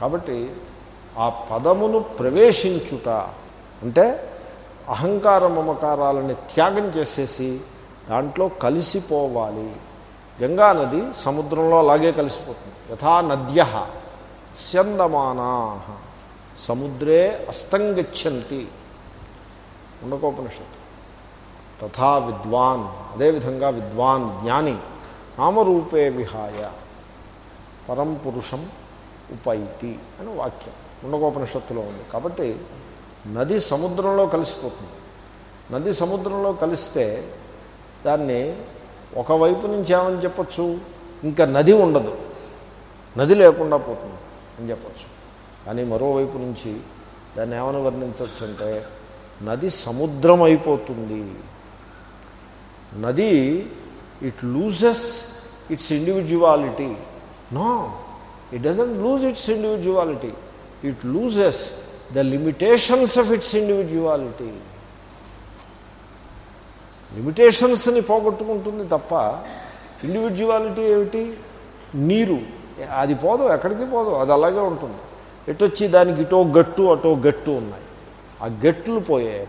కాబట్టి ఆ పదమును ప్రవేశించుట అంటే అహంకార మమకారాలని త్యాగం చేసేసి దాంట్లో కలిసిపోవాలి. గంగా నది సముద్రంలో అలాగే కలిసిపోతుంది. యథా నద్య స్యందమానా. సముద్రే అస్తంగచ్చంతి. ఉండకోపనిషత్తు. తథా విద్వాన్ అదేవిధంగా విద్వాన్ జ్ఞాని నామరూపే విహాయ. పరం పురుషం ఉపైతి అని వాక్యం. ఉండగోపనిషత్తులో ఉంది. కాబట్టి నది సముద్రంలో కలిసిపోతుంది. నది సముద్రంలో కలిస్తే దాన్ని ఒకవైపు నుంచి ఏమని చెప్పచ్చు? ఇంకా నది ఉండదు. నది లేకుండా పోతుంది అని చెప్పచ్చు. కానీ మరోవైపు నుంచి దాన్ని ఏమని వర్ణించవచ్చు అంటే నది సముద్రం అయిపోతుంది. నది it loses its individuality no it doesn't lose its individuality it loses the limitations of its individuality లిమిటేషన్స్ని పోగొట్టుకుంటుంది తప్ప ఇండివిజువాలిటీ ఏమిటి? నీరు. అది పోదు ఎక్కడికి పోదు అది అలాగే ఉంటుంది. ఎటొచ్చి దానికి ఇటో గట్టు అటో గట్టు ఉన్నాయి. ఆ గట్లు పోయాయి.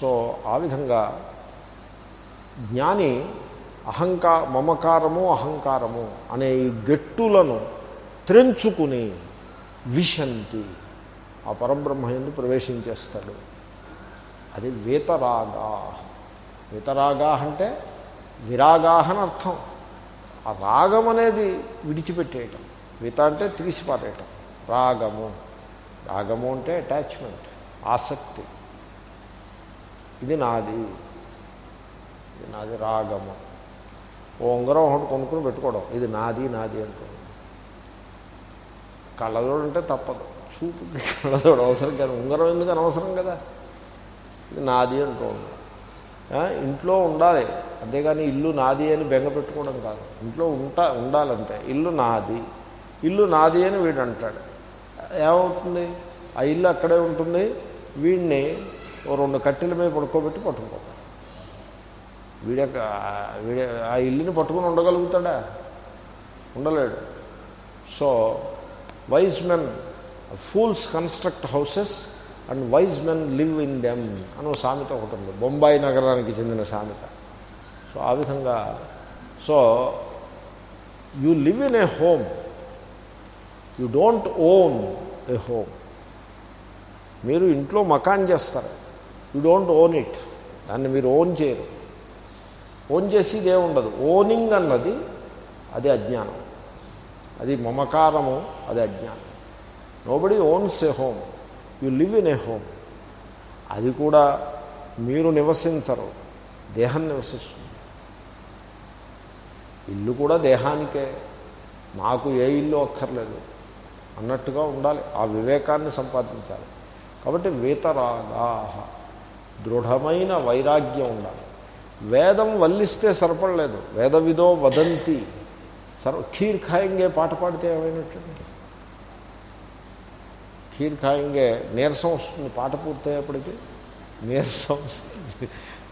సో ఆ విధంగా జ్ఞాని అహంకా మమకారము అహంకారము అనే ఈ గట్టులను త్రెంచుకుని విశంతి. ఆ పరబ్రహ్మ ఎందు ప్రవేశించేస్తాడు. అది వేతరాగా. వీతరాగా అంటే విరాగాహని అర్థం. ఆ రాగం అనేది విడిచిపెట్టేయటం. విత అంటే తీసిపారేయటం. రాగము. రాగము అంటే అటాచ్మెంట్ ఆసక్తి. ఇది నాది. ఇది నాది రాగము. ఓ ఉంగరం ఒకటి కొనుక్కుని పెట్టుకోవడం. ఇది నాది నాది అనుకోవడం కళ్ళజోడు అంటే తప్పదు. చూపుకి కళ్ళజోడు అవసరం కానీ ఉంగరం ఎందుకు అనవసరం కదా? ఇది నాది అంటూ ఇంట్లో ఉండాలి. అంతేగాని ఇల్లు నాది అని బెంగ పెట్టుకోవడం కాదు. ఇంట్లో ఉంటా ఉండాలంతే. ఇల్లు నాది. ఇల్లు నాది అని వీడు అంటాడు. ఏమవుతుంది? ఆ ఇల్లు అక్కడే ఉంటుంది. వీడిని ఓ రెండు కట్టెల మీద పడుకోబెట్టి పట్టుకోవాలి వీడ వీడ ఆ ఇల్లుని పట్టుకుని ఉండగలుగుతాడా? ఉండలేడు. So wise men fools construct houses and wise men live in them అని సామెత ఒకటి ఉంది. బొంబాయి నగరానికి చెందిన సామెత. సో ఆ విధంగా so you live in a home you don't own a home మీరు ఇంట్లో మకాన్ చేస్తారు. యూ డోంట్ ఓన్ ఇట్ దాన్ని మీరు ఓన్ చేయరు. ఓన్ చేసేది ఉండదు. ఓనింగ్ అన్నది అది అజ్ఞానం. అది మమకారము అది అజ్ఞానం. Nobody owns a home you live in a home అది కూడా మీరు నివసించరు. దేహం నివసిస్తుంది. ఇల్లు కూడా దేహానికే. నాకు ఏ ఇల్లు అక్కర్లేదు. అన్నట్టుగా ఉండాలి. ఆ వివేకాన్ని సంపాదించాలి. కాబట్టి వీతరాగా దృఢమైన వైరాగ్యం ఉండాలి. వేదం వల్లిస్తే సరిపడలేదు. వేదవిదో వదంతి. సర్వ ఖీర్ ఖాయింగే పాట పాడితే ఏమైనట్టు ఖీర్ ఖాయింగే నీరసం వస్తుంది పాట పూర్తయ్యేప్పటికీ నీరసం వస్తుంది.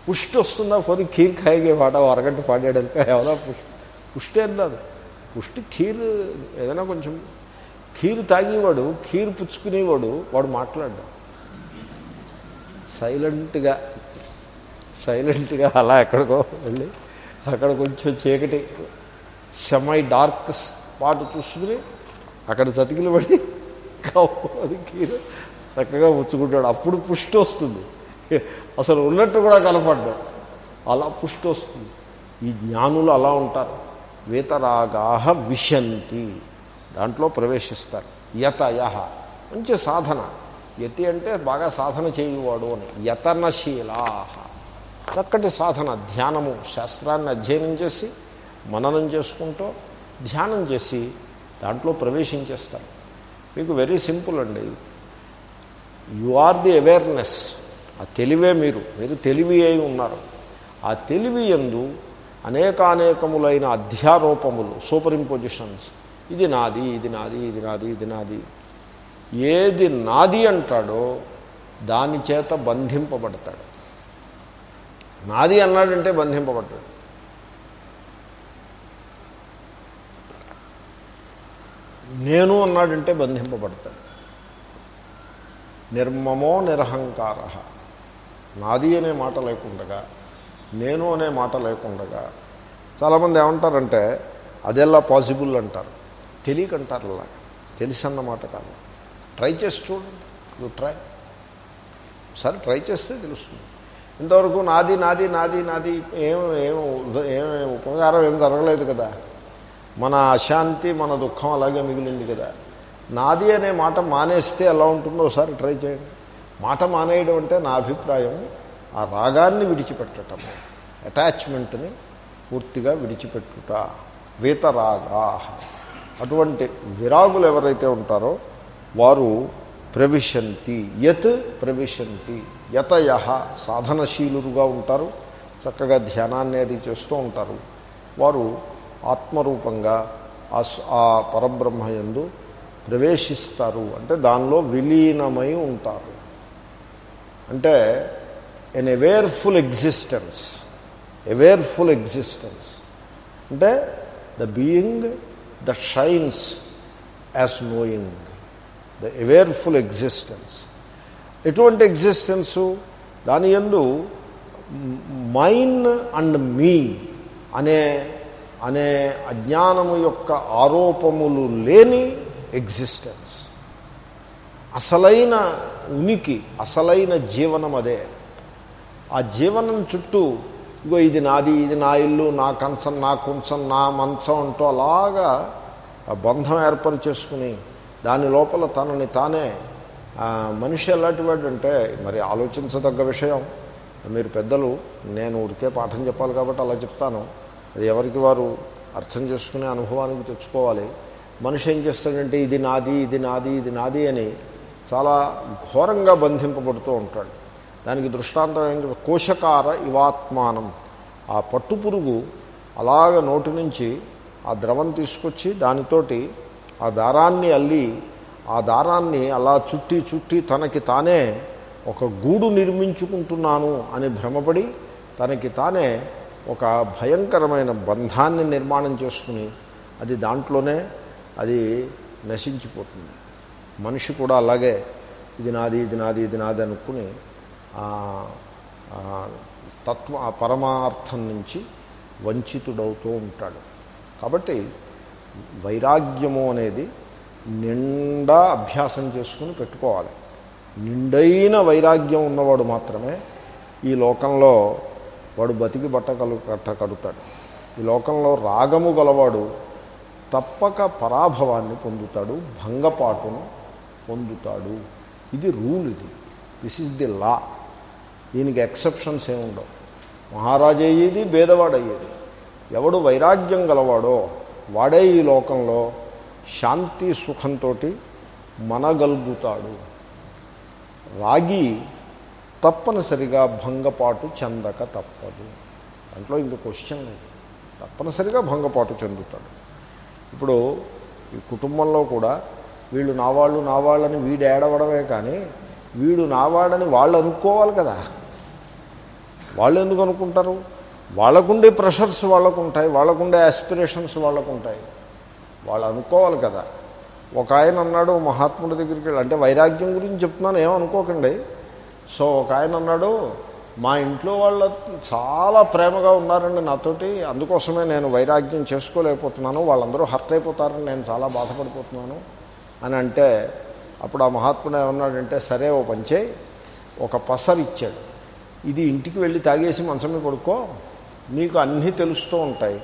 పుష్టి వస్తుందా? పోనీ ఖీర్ ఖాయింగే పాట అరగంట పాడాడనుక ఎవరో పుష్టి? పుష్టి ఏం కాదు. పుష్టి ఖీర్ ఏదైనా కొంచెం ఖీరు తాగేవాడు ఖీరు పుచ్చుకునేవాడు వాడు మాట్లాడ్డాడు సైలెంట్గా సైలెంట్గా అలా ఎక్కడికో వెళ్ళి అక్కడ కొంచెం చీకటి సెమై డార్క్ స్పాట్ చూసుకుని అక్కడ చతికిలు పడి అది కీర చక్కగా పుచ్చుకుంటాడు అప్పుడు పుష్టి వస్తుంది. అసలు ఉన్నట్టు కూడా కనపడ్డాడు అలా పుష్టి వస్తుంది. ఈ జ్ఞానులు అలా ఉంటారు. వేతరాగాహ విశంతి. దాంట్లో ప్రవేశిస్తారు. యతయ. మంచి సాధన. యతి అంటే బాగా సాధన చేయువాడు అని. యతనశీలా. చక్కటి సాధన ధ్యానము శాస్త్రాన్ని అధ్యయనం చేసి మననం చేసుకుంటూ ధ్యానం చేసి దాంట్లో ప్రవేశించేస్తారు. మీకు వెరీ సింపుల్ అండి. You are the awareness. ఆ తెలివే మీరు. మీరు తెలివి అయి ఉన్నారు. ఆ తెలివి ఎందు అనేకానేకములైన అధ్యారోపములు సూపర్ ఇంపోజిషన్స్ ఇది నాది ఇది నాది ఇది నాది ఇది నాది. ఏది నాది అంటాడో దాని చేత బంధింపబడతాడు. నాది అన్నాడంటే బంధింపబడ్డాడు. నేను అన్నాడంటే బంధింపబడతాడు. నిర్మమో నిరహంకార. నాది అనే మాట లేకుండగా నేను అనే మాట లేకుండగా. చాలామంది ఏమంటారంటే అదెలా పాసిబుల్ అంటారు? తెలియకంటారు అలా. తెలుసన్నమాట కాదు. ట్రై చేసి చూడండి. You try. సరే ట్రై చేస్తే తెలుస్తుంది. ఇంతవరకు నాది నాది నాది నాది ఏం ఏం ఏం ఉపకారం ఏం జరగలేదు కదా. మన అశాంతి మన దుఃఖం అలాగే మిగిలింది కదా. నాది అనే మాట మానేస్తే ఎలా ఉంటుందో ఒకసారి ట్రై చేయండి. మాట మానేయడం అంటే నా అభిప్రాయం. ఆ రాగాన్ని విడిచిపెట్టటం అటాచ్మెంట్ని పూర్తిగా విడిచిపెట్టుట. వీతరాగా. అటువంటి విరాగులు ఎవరైతే ఉంటారో వారు ప్రవిశంతి. యత్ ప్రవిశంతి. యతయ సాధనశీలుగా ఉంటారు చక్కగా ధ్యానాన్ని అది చేస్తూ ఉంటారు. వారు ఆత్మరూపంగా ఆ ఆ పరబ్రహ్మ యందు ప్రవేశిస్తారు. అంటే దానిలో విలీనమై ఉంటారు. అంటే an awareful existence awareful existence అంటే the being the shines as knowing the awareful existence ఎటువంటి ఎగ్జిస్టెన్సు దాని ఎందు మైన్ అండ్ మీ అనే అనే అజ్ఞానము యొక్క ఆరోపములు లేని ఎగ్జిస్టెన్స్ అసలైన ఉనికి అసలైన జీవనం అదే. ఆ జీవనం చుట్టూ ఇగో ఇది నాది ఇది నా ఇల్లు నా కంచం నా కుంచం నా మంచం అంటూ అలాగా ఆ బంధం ఏర్పాటు చేసుకుని దాని లోపల తనని తానే మనిషి ఎలాంటి వాడు అంటే మరి ఆలోచించదగ్గ విషయం. మీరు పెద్దలు నేను ఉరికే పాఠం చెప్పాలి కాబట్టి అలా చెప్తాను. అది ఎవరికి వారు అర్థం చేసుకునే అనుభవానికి తెచ్చుకోవాలి. మనిషి ఏం చేస్తాడంటే ఇది నాది ఇది నాది ఇది నాది అని చాలా ఘోరంగా బంధింపబడుతూ ఉంటాడు. దానికి దృష్టాంతం ఏం కోశకార ఇవాత్మానం. ఆ పట్టుపురుగు అలాగ నోటి నుంచి ఆ ద్రవం తీసుకొచ్చి దానితోటి ఆ దారాన్ని అల్లి ఆ దారాన్ని అలా చుట్టి చుట్టి తనకి తానే ఒక గూడు నిర్మించుకుంటున్నాను అని భ్రమపడి తనకి తానే ఒక భయంకరమైన బంధాన్ని నిర్మాణం చేసుకుని అది దాంట్లోనే అది నశించిపోతుంది. మనిషి కూడా అలాగే ఇది నాది ఇది నాది ఇది నాది అనుకుని తత్వ పరమార్థం నుంచి వంచితుడవుతూ ఉంటాడు. కాబట్టి వైరాగ్యము అనేది నిండా అభ్యాసం చేసుకుని పెట్టుకోవాలి. నిండైన వైరాగ్యం ఉన్నవాడు మాత్రమే ఈ లోకంలో వాడు బతికి బట్ట కలు కట్ట కడుతాడు. ఈ లోకంలో రాగము గలవాడు తప్పక పరాభవాన్ని పొందుతాడు భంగపాటును పొందుతాడు. ఇది రూల్ ఇది. దిస్ ఇస్ ది లా దీనికి ఎక్సెప్షన్స్ ఏముండవు. మహారాజు అయ్యేది భేదవాడయ్యేది ఎవడు వైరాగ్యం గలవాడో వాడే ఈ లోకంలో శాంతి సుఖంతో మనగలుగుతాడు. రాగి తప్పనిసరిగా భంగపాటు చెందక తప్పదు. దాంట్లో ఇంక క్వశ్చన్ లేదు. తప్పనిసరిగా భంగపాటు చెందుతాడు. ఇప్పుడు ఈ కుటుంబంలో కూడా వీళ్ళు నా వాళ్ళు నా వాళ్ళని వీడు ఏడవడమే కానీ వీడు నావాడని వాళ్ళు అనుకోవాలి కదా. వాళ్ళు ఎందుకు అనుకుంటారు? వాళ్ళకుండే ప్రెషర్స్ వాళ్ళకు ఉంటాయి వాళ్ళకుండే ఆస్పిరేషన్స్ వాళ్ళకు ఉంటాయి వాళ్ళు అనుకోవాలి కదా. ఒక ఆయన అన్నాడు మహాత్ముడి దగ్గరికి వెళ్ళి అంటే వైరాగ్యం గురించి చెప్తున్నాను ఏమనుకోకండి సో ఒక ఆయన అన్నాడు మా ఇంట్లో వాళ్ళ చాలా ప్రేమగా ఉన్నారండి నాతోటి అందుకోసమే నేను వైరాగ్యం చేసుకోలేకపోతున్నాను వాళ్ళందరూ హర్ట్ అయిపోతారని నేను చాలా బాధపడిపోతున్నాను అని అంటే అప్పుడు ఆ మహాత్ముడు ఏమన్నాడంటే సరే ఓ పంచే ఒక పసరు ఇచ్చాడు. ఇది ఇంటికి వెళ్ళి తాగేసి మంచం పడుకో నీకు అన్నీ తెలుస్తూ ఉంటాయి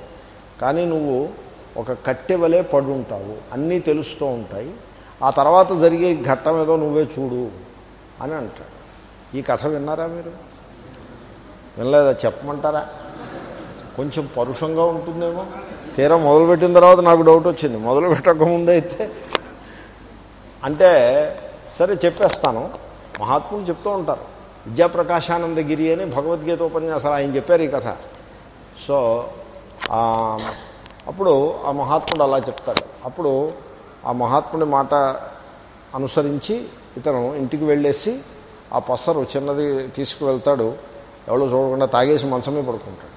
కానీ నువ్వు ఒక కట్టె వలె పడుంటావు. అన్నీ తెలుస్తూ ఉంటాయి. ఆ తర్వాత జరిగే ఘట్టం ఏదో నువ్వే చూడు అని అంటాడు. ఈ కథ విన్నారా మీరు? వినలేదా? చెప్పమంటారా? కొంచెం పరుషంగా ఉంటుందేమో. తీరా మొదలుపెట్టిన తర్వాత నాకు డౌట్ వచ్చింది. మొదలు పెట్టక అయితే. అంటే సరే చెప్పేస్తాను. మహాత్ములు చెప్తూ ఉంటారు. విద్యాప్రకాశానందగిరి అని భగవద్గీత ఉపన్యాసాలు ఆయన చెప్పారు ఈ కథ. సో అప్పుడు ఆ మహాత్ముడు అలా చెప్తాడు. అప్పుడు ఆ మహాత్ముడి మాట అనుసరించి ఇతను ఇంటికి వెళ్ళేసి ఆ పసరు చిన్నది తీసుకువెళ్తాడు. ఎవరో చూడకుండా తాగేసి మంచమే పడుకుంటాడు.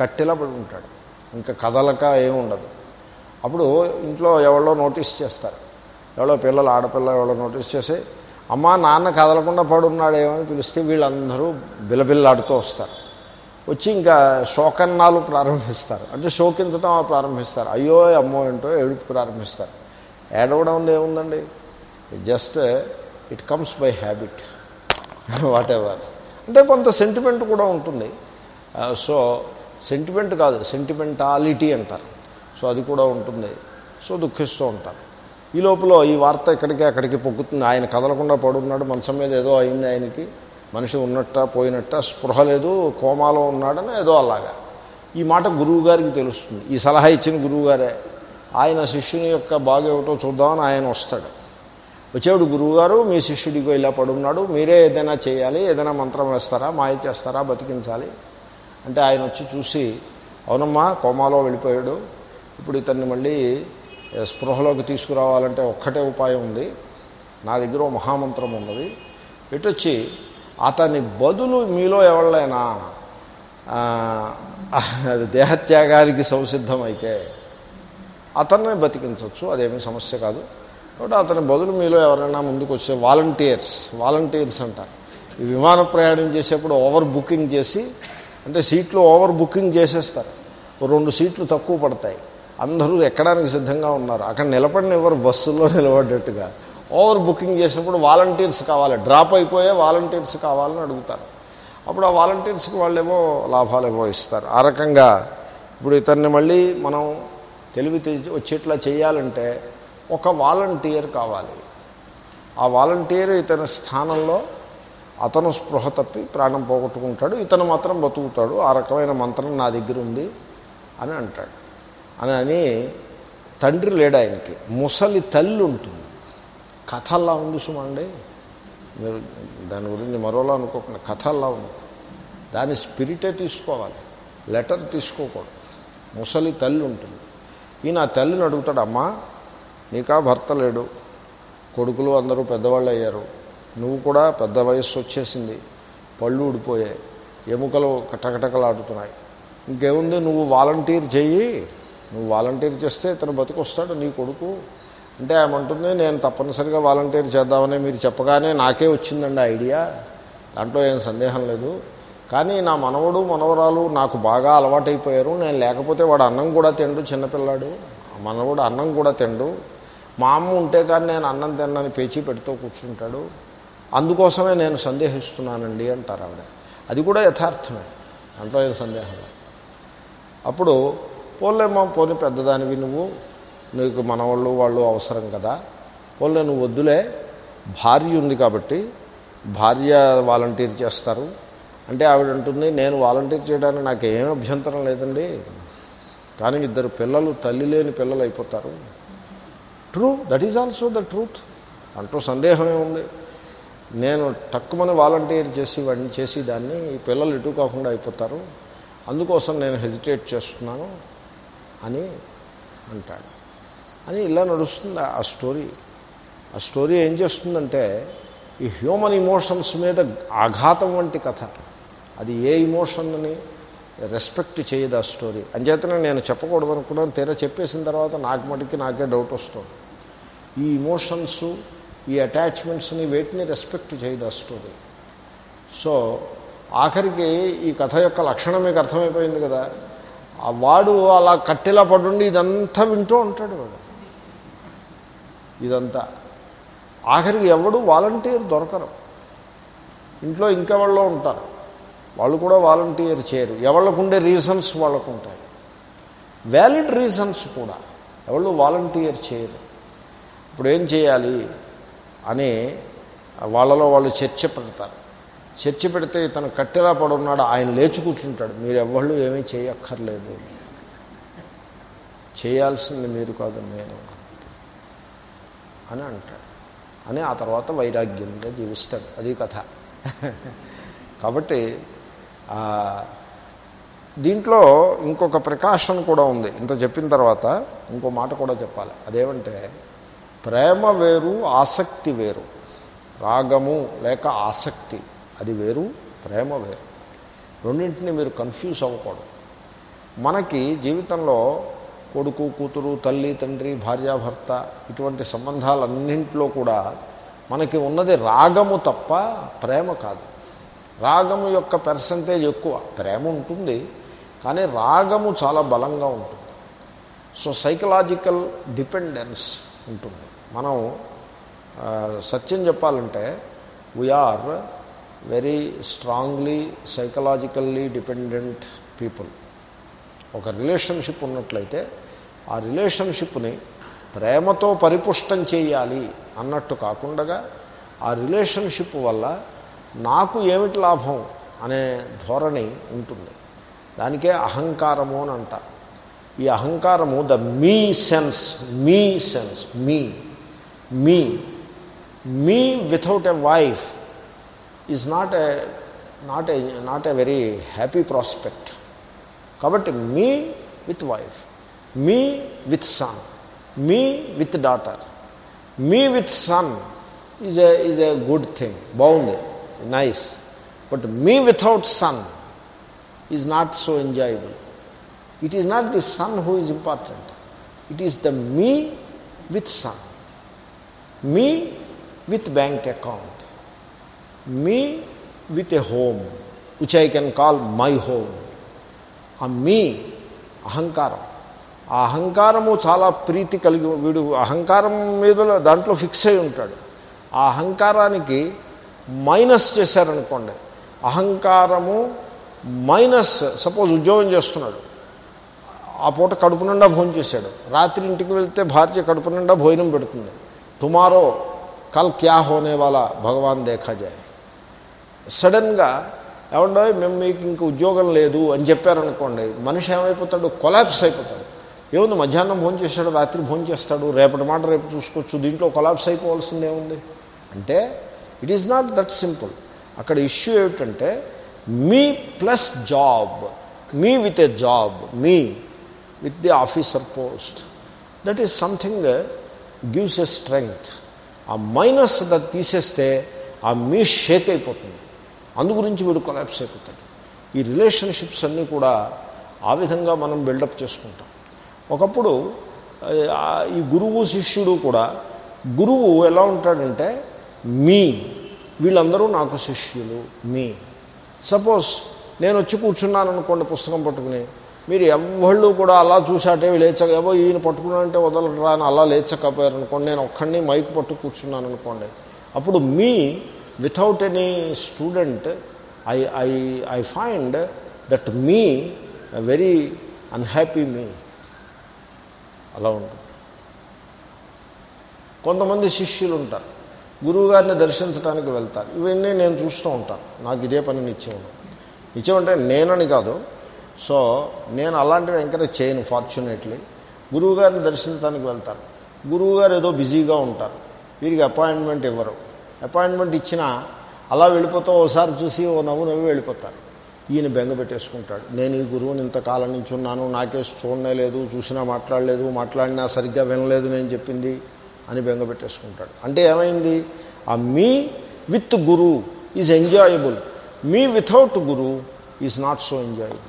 కట్టెలా పడుకుంటాడు ఇంకా కదలక ఏముండదు అప్పుడు ఇంట్లో ఎవరో నోటీస్ చేస్తారు. ఎవరో పిల్లలు ఆడపిల్ల ఎవరో నోటీస్ చేసి అమ్మ నాన్న కదలకుండా పడున్నాడేమో అని పిలిస్తే వీళ్ళందరూ బిలబిల్లాడుతూ వస్తారు. వచ్చి ఇంకా శోకన్నాలు ప్రారంభిస్తారు. అంటే శోకించడం ప్రారంభిస్తారు. అయ్యో అమ్మో ఏంటో ఏడుపు ప్రారంభిస్తారు. ఏడవడం ఉంది ఏముందండి? Just it comes by habit whatever అంటే కొంత సెంటిమెంట్ కూడా ఉంటుంది. సో సెంటిమెంట్ కాదు సెంటిమెంటాలిటీ అంటారు. సో అది కూడా ఉంటుంది. సో దుఃఖిస్తూ ఉంటారు. ఈ లోపల ఈ వార్త ఇక్కడికి అక్కడికి పొక్కుతుంది ఆయన కదలకుండా పడున్నాడు మంచం మీద ఏదో అయింది ఆయనకి. మనిషి ఉన్నట్ట పోయినట్ట స్పృహ లేదు కోమాలో ఉన్నాడని ఏదో అలాగా. ఈ మాట గురువుగారికి తెలుస్తుంది. ఈ సలహా ఇచ్చిన గురువుగారే ఆయన శిష్యుని యొక్క బాగేమిటో చూద్దామని ఆయన వస్తాడు. వచ్చేవాడు గురువుగారు మీ శిష్యుడికి ఇలా పడున్నాడు మీరే ఏదైనా చేయాలి ఏదైనా మంత్రం వేస్తారా మాయ చేస్తారా బతికించాలి? అంటే ఆయన వచ్చి చూసి అవునమ్మా కోమాలో వెళ్ళిపోయాడు. ఇప్పుడు ఇతన్ని మళ్ళీ స్పృహలోకి తీసుకురావాలంటే ఒక్కటే ఉపాయం ఉంది. నా దగ్గర మహామంత్రం ఉన్నది. ఇటొచ్చి అతని బదులు మీలో ఎవళ్ళైనా అది దేహత్యాగానికి సంసిద్ధమైతే అతన్ని బతికించవచ్చు అదేమీ సమస్య కాదు. కాబట్టి అతని బదులు మీలో ఎవరైనా ముందుకు వచ్చే వాలంటీర్స్ వాలంటీర్స్ అంటారు. ఈ విమాన ప్రయాణం చేసేప్పుడు ఓవర్ బుకింగ్ చేసి అంటే సీట్లు ఓవర్ బుకింగ్ చేసేస్తారు. రెండు సీట్లు తక్కువ పడతాయి. అందరూ ఎక్కడానికి సిద్ధంగా ఉన్నారు. అక్కడ నిలబడిన ఎవరు బస్సుల్లో నిలబడ్డట్టుగా. ఓవర్ బుకింగ్ చేసినప్పుడు వాలంటీర్స్ కావాలి. డ్రాప్ అయిపోయే వాలంటీర్స్ కావాలని అడుగుతారు. అప్పుడు ఆ వాలంటీర్స్కి వాళ్ళేమో లాభాలు ఏమో ఇస్తారు. ఆ రకంగా ఇప్పుడు ఇతన్ని మళ్ళీ మనం తెలివి వచ్చేట్లా చేయాలంటే ఒక వాలంటీర్ కావాలి. ఆ వాలంటీర్ ఇతని స్థానంలో అతను స్పృహ తప్పి ప్రాణం పోగొట్టుకుంటాడు. ఇతను మాత్రం బతుకుతాడు. ఆ రకమైన మంత్రం నా దగ్గర ఉంది అని అంటాడు. అని అని తండ్రి లేడు ఆయనకి. ముసలి తల్లి ఉంటుంది. కథల్లా ఉంది సుమండి. మీరు దాని గురించి మరోలా అనుకోకుండా. కథల్లా ఉంది. దాని స్పిరిటే తీసుకోవాలి. లెటర్ తీసుకోకూడదు. ముసలి తల్లి ఉంటుంది. ఈయన ఆ తల్లిని అడుగుతాడు అమ్మా నీకా భర్త లేడు. కొడుకులు అందరూ పెద్దవాళ్ళు అయ్యారు. నువ్వు కూడా పెద్ద వయస్సు వచ్చేసింది. పళ్ళు ఊడిపోయాయి. ఎముకలు కటకటకలాడుతున్నాయి. ఇంకేముంది? నువ్వు వాలంటీర్ చెయ్యి. నువ్వు వాలంటీర్ చేస్తే ఇతను బతికొస్తాడు. నీ కొడుకు అంటే ఏమంటుంది నేను తప్పనిసరిగా వాలంటీర్ చేద్దామని మీరు చెప్పగానే నాకే వచ్చిందండి ఐడియా. దాంట్లో ఏం సందేహం లేదు. కానీ నా మనవడు మనవరాలు నాకు బాగా అలవాటైపోయారు. నేను లేకపోతే వాడు అన్నం కూడా తిండు చిన్నపిల్లాడు. మనవడు అన్నం కూడా తిండు. మా అమ్మ ఉంటే కానీ నేను అన్నం తిన్నాను పేచి పెడుతూ కూర్చుంటాడు. అందుకోసమే నేను సందేహిస్తున్నానండి అంటారు ఆవిడ. అది కూడా యథార్థమే. దాంట్లో ఏం సందేహం లేదు. అప్పుడు పోలేమో పోనీ పెద్దదానివి నువ్వు. నీకు మనవాళ్ళు వాళ్ళు అవసరం కదా. వాళ్ళు నువ్వు వద్దులే. భార్య ఉంది కాబట్టి భార్య వాలంటీర్ చేస్తారు. అంటే ఆవిడ అంటుంది నేను వాలంటీర్ చేయడానికి నాకు ఏం అభ్యంతరం లేదండి. కానీ ఇద్దరు పిల్లలు తల్లి లేని పిల్లలు అయిపోతారు. True that is also the truth అంటూ సందేహం ఉంది నేను తక్కువని వాలంటీర్ చేసి వాడిని చేసి దాన్ని ఈ పిల్లలు ఇటు కాకుండా అయిపోతారు. అందుకోసం నేను హెజిటేట్ చేస్తున్నాను అని అంటాడు. అని ఇలా నడుస్తుంది ఆ స్టోరీ. ఆ స్టోరీ ఏం చేస్తుందంటే ఈ హ్యూమన్ ఇమోషన్స్ మీద ఆఘాతం వంటి కథ. అది ఏ ఇమోషన్ని రెస్పెక్ట్ చేయదు ఆ స్టోరీ. అంచేతనే నేను చెప్పకూడదు అనుకున్నాను తీరా చెప్పేసిన తర్వాత నాకు మటుకి నాకే డౌట్ వస్తుంది. ఈ ఇమోషన్స్ ఈ అటాచ్మెంట్స్ని వేటిని రెస్పెక్ట్ చేయదు ఆ స్టోరీ. సో ఆఖరికి ఈ కథ యొక్క లక్షణం మీకు అర్థమైపోయింది కదా. ఆ వాడు అలా కట్టెలా పడుండి ఇదంతా వింటూ ఉంటాడు వాడు. ఇదంతా. ఆఖరికి ఎవడు వాలంటీర్ దొరకరు. ఇంట్లో ఇంకెవాళ్ళు ఉంటారు. వాళ్ళు కూడా వాలంటీర్ చేయరు. ఎవళ్ళకు ఉండే రీజన్స్ వాళ్ళకు ఉంటాయి వ్యాలిడ్ రీజన్స్ కూడా ఎవళ్ళు వాలంటీర్ చేయరు. ఇప్పుడు ఏం చేయాలి అని వాళ్ళలో వాళ్ళు చర్చ పెడతారు. చర్చ పెడితే ఇతను కట్టెలా పడున్నాడు ఆయన లేచి కూర్చుంటాడు. మీరు ఎవళ్ళు ఏమీ చేయక్కర్లేదు. చేయాల్సింది మీరు కాదు నేను. అని అంటాడు అని ఆ తర్వాత వైరాగ్యంగా జీవిస్తాడు. అది కథ. కాబట్టి దీంట్లో ఇంకొక ప్రకాశం కూడా ఉంది. ఇంత చెప్పిన తర్వాత ఇంకో మాట కూడా చెప్పాలి. అదేమంటే ప్రేమ వేరు ఆసక్తి వేరు. రాగము లేక ఆసక్తి. అది వేరు ప్రేమ వేరు. రెండింటిని మీరు కన్ఫ్యూజ్ అవ్వకూడదు. మనకి జీవితంలో కొడుకు కూతురు తల్లి తండ్రి భార్యాభర్త ఇటువంటి సంబంధాలన్నింటిలో కూడా మనకి ఉన్నది రాగము తప్ప ప్రేమ కాదు. రాగము యొక్క పర్సంటేజ్ ఎక్కువ. ప్రేమ ఉంటుంది కానీ రాగము చాలా బలంగా ఉంటుంది. సో సైకలాజికల్ డిపెండెన్స్ ఉంటుంది. మనం సత్యం చెప్పాలంటే we are very strongly psychologically dependent people ఒక రిలేషన్షిప్ ఉన్నట్లయితే ఆ రిలేషన్షిప్ని ప్రేమతో పరిపుష్టం చేయాలి అన్నట్టు కాకుండా ఆ రిలేషన్షిప్ వల్ల నాకు ఏమిటి లాభం అనే ధోరణి ఉంటుంది. దానికే అహంకారము అని అంటారు ఈ అహంకారము the me sense me sense me me me without a wife is not a not a not a very happy prospect. కాబట్టి me with wife. Me with son me with daughter me with son is a is a good thing బాగుంది nice but me without son is not so enjoyable it is not the son who is important it is the me with son me with bank account me with a home which I can call my home ఆ me అహంకారం ఆ అహంకారము చాలా ప్రీతి కలిగి వీడు అహంకారం మీద దాంట్లో ఫిక్స్ అయి ఉంటాడు. ఆ అహంకారానికి మైనస్ చేశారనుకోండి అహంకారము మైనస్ సపోజ్ ఉద్యోగం చేస్తున్నాడు ఆ పూట కడుపు నిండా భోజనం చేశాడు రాత్రి ఇంటికి వెళ్తే భార్య కడుపు నిండా భోజనం పెడుతుంది టుమారో కల్ క్యా హోనే వాళ్ళ భగవాన్ దేఖా జాయ్. సడన్గా ఏమండో మేము మీకు ఇంక ఉద్యోగం లేదు అని చెప్పారనుకోండి మనిషి ఏమైపోతాడు? కొలాప్స్ అయిపోతాడు. ఏముంది మధ్యాహ్నం భోజనం చేశాడు రాత్రి భోజనం చేస్తాడు రేపటి మాట రేపు చూసుకోవచ్చు దీంట్లో కొలాప్స్ అయిపోవాల్సిందే ఉంది అంటే it is not that simple అక్కడ ఇష్యూ ఏమిటంటే me plus job me with a job me with the officer post that is something gives a strength ఆ మైనస్ దట్ తీసేస్తే ఆ మీ షేక్ అయిపోతుంది. అందు గురించి వీడు కొలాప్స్ అయిపోతాడు. ఈ రిలేషన్షిప్స్ అన్నీ కూడా ఆ విధంగా మనం బిల్డప్ చేసుకుంటాం. ఒకప్పుడు ఈ గురువు శిష్యుడు కూడా గురువు ఎలా ఉంటాడంటే మీ వీళ్ళందరూ నాకు శిష్యులు మీ. సపోజ్ నేను వచ్చి కూర్చున్నాను అనుకోండి పుస్తకం పట్టుకుని మీరు ఎవ్వళ్ళు కూడా అలా చూసాటే లేచక ఏవో ఈయన పట్టుకున్నానంటే వదలరా అని అలా లేచకపోయారు అనుకోండి నేను ఒక్కడిని మైక్ పట్టు కూర్చున్నాను అనుకోండి అప్పుడు me without any student I I I find that me very unhappy me అలా ఉంటుంది. కొంతమంది శిష్యులు ఉంటారు. గురువుగారిని దర్శించడానికి వెళ్తారు. ఇవన్నీ నేను చూస్తూ ఉంటాను. నాకు ఇదే పని నిత్యం. నిత్యం అంటే నేనని కాదు. సో నేను అలాంటివి ఎంకరేజ్ చేయను ఫార్చునేట్లీ గురువుగారిని దర్శించడానికి వెళ్తారు. గురువుగారు ఏదో బిజీగా ఉంటారు. వీరికి అపాయింట్మెంట్ ఇవ్వరు. అపాయింట్మెంట్ ఇచ్చినా అలా వెళ్ళిపోతూ ఓసారి చూసి ఓ నవ్వు నవ్వి వెళ్ళిపోతారు. ఈయన బెంగ పెట్టేసుకుంటాడు. నేను ఈ గురువుని ఇంతకాలం నుంచి ఉన్నాను నాకే చూడనే లేదు చూసినా మాట్లాడలేదు మాట్లాడినా సరిగ్గా వినలేదు నేను చెప్పింది అని బెంగ పెట్టేసుకుంటాడు. అంటే ఏమైంది? ఆ me with guru is enjoyable. Me without guru is not so enjoyable.